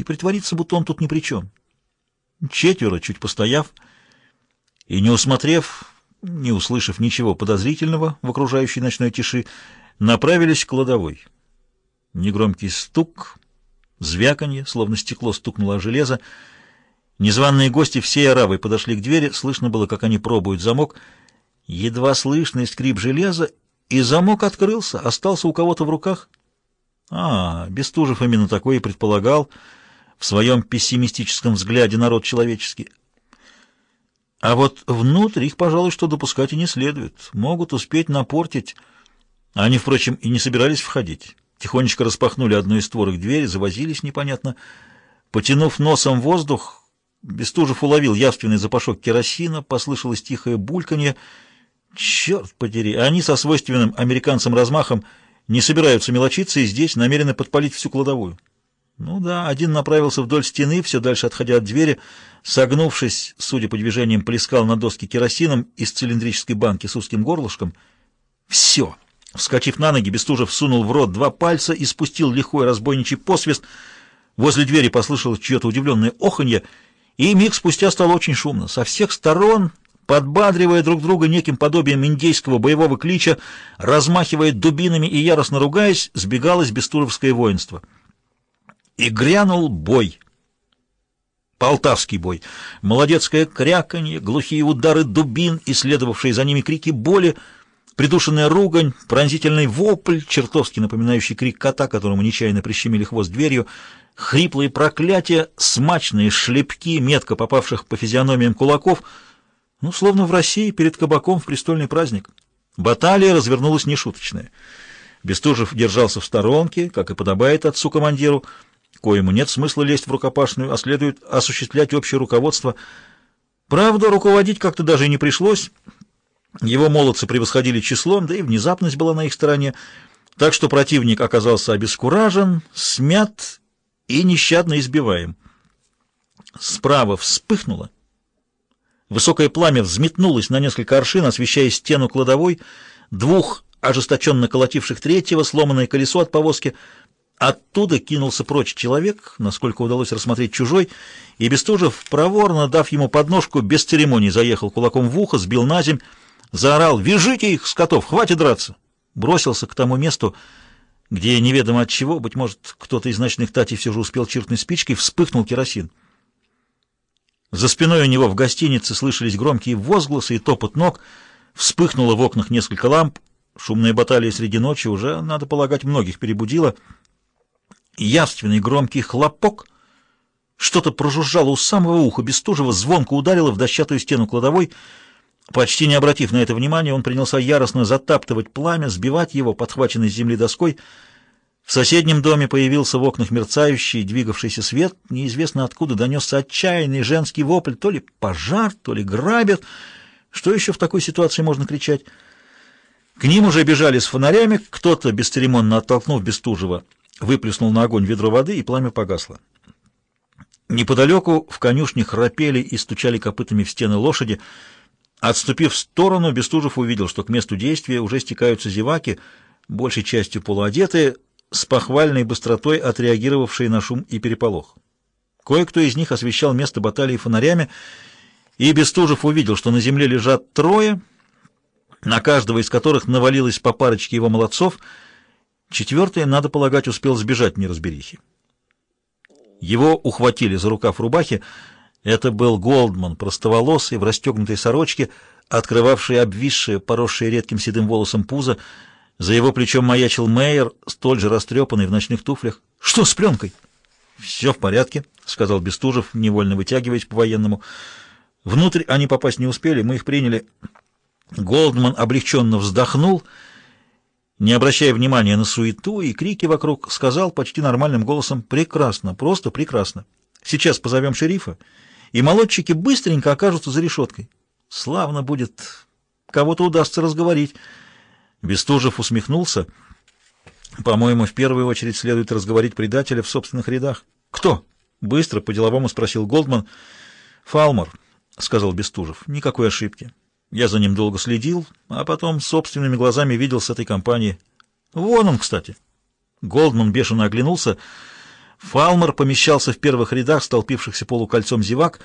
и притвориться, будто он тут ни при чем. Четверо, чуть постояв и не усмотрев, не услышав ничего подозрительного в окружающей ночной тиши, направились к кладовой. Негромкий стук, звяканье, словно стекло стукнуло о железо. Незваные гости всей оравой подошли к двери, слышно было, как они пробуют замок. Едва слышный скрип железа, и замок открылся, остался у кого-то в руках. А, Бестужев именно такое и предполагал в своем пессимистическом взгляде народ человеческий. А вот внутрь их, пожалуй, что допускать и не следует. Могут успеть напортить. Они, впрочем, и не собирались входить. Тихонечко распахнули одну из створок двери, завозились непонятно. Потянув носом воздух, Бестужев уловил явственный запашок керосина, послышалось тихое бульканье. Черт подери, они со свойственным американцам размахом не собираются мелочиться и здесь намерены подпалить всю кладовую. Ну да, один направился вдоль стены, все дальше отходя от двери, согнувшись, судя по движениям, плескал на доске керосином из цилиндрической банки с узким горлышком. Все. Вскочив на ноги, Бестужев сунул в рот два пальца и спустил лихой разбойничий посвист. Возле двери послышалось чье-то удивленное оханье, и миг спустя стало очень шумно. Со всех сторон подбадривая друг друга неким подобием индейского боевого клича, размахивая дубинами и яростно ругаясь, сбегалось бестуровское воинство. И грянул бой. Полтавский бой. Молодецкое кряканье, глухие удары дубин и следовавшие за ними крики боли, придушенная ругань, пронзительный вопль, чертовски напоминающий крик кота, которому нечаянно прищемили хвост дверью, хриплые проклятия, смачные шлепки, метко попавших по физиономиям кулаков — ну, словно в России перед кабаком в престольный праздник. Баталия развернулась нешуточная. Бестужев держался в сторонке, как и подобает отцу-командиру, коему нет смысла лезть в рукопашную, а следует осуществлять общее руководство. Правда, руководить как-то даже и не пришлось. Его молодцы превосходили числом, да и внезапность была на их стороне, так что противник оказался обескуражен, смят и нещадно избиваем. Справа вспыхнуло, Высокое пламя взметнулось на несколько аршин, освещая стену кладовой, двух ожесточенно колотивших третьего, сломанное колесо от повозки. Оттуда кинулся прочь человек, насколько удалось рассмотреть чужой, и Бестужев, проворно дав ему подножку, без церемоний заехал кулаком в ухо, сбил на земь, заорал «Вяжите их, скотов, хватит драться!» Бросился к тому месту, где неведомо от чего, быть может, кто-то из ночных татей все же успел чиркнуть спичкой, вспыхнул керосин. За спиной у него в гостинице слышались громкие возгласы и топот ног. Вспыхнуло в окнах несколько ламп. Шумная баталия среди ночи уже, надо полагать, многих перебудила. Явственный громкий хлопок. Что-то прожужжало у самого уха Бестужева, звонко ударило в дощатую стену кладовой. Почти не обратив на это внимания, он принялся яростно затаптывать пламя, сбивать его, подхваченной с земли доской, в соседнем доме появился в окнах мерцающий, двигавшийся свет. Неизвестно откуда донесся отчаянный женский вопль. То ли пожар, то ли грабят. Что еще в такой ситуации можно кричать? К ним уже бежали с фонарями. Кто-то, бесцеремонно оттолкнув Бестужева, выплеснул на огонь ведро воды, и пламя погасло. Неподалеку в конюшне храпели и стучали копытами в стены лошади. Отступив в сторону, Бестужев увидел, что к месту действия уже стекаются зеваки, большей частью полуодетые, с похвальной быстротой отреагировавшие на шум и переполох. Кое-кто из них освещал место баталии фонарями, и Бестужев увидел, что на земле лежат трое, на каждого из которых навалилось по парочке его молодцов. Четвертый, надо полагать, успел сбежать неразберихи. Его ухватили за рукав рубахи. Это был Голдман, простоволосый, в расстегнутой сорочке, открывавший обвисшее, поросшее редким седым волосом пузо, за его плечом маячил Мейер, столь же растрепанный в ночных туфлях. «Что с пленкой?» «Все в порядке», — сказал Бестужев, невольно вытягиваясь по-военному. «Внутрь они попасть не успели, мы их приняли». Голдман облегченно вздохнул, не обращая внимания на суету и крики вокруг, сказал почти нормальным голосом «Прекрасно, просто прекрасно. Сейчас позовем шерифа, и молодчики быстренько окажутся за решеткой. Славно будет, кого-то удастся разговорить». Бестужев усмехнулся. «По-моему, в первую очередь следует разговорить предателя в собственных рядах». «Кто?» — быстро по-деловому спросил Голдман. «Фалмор», — сказал Бестужев. «Никакой ошибки. Я за ним долго следил, а потом собственными глазами видел с этой компанией. Вон он, кстати». Голдман бешено оглянулся. Фалмер помещался в первых рядах столпившихся полукольцом зевак,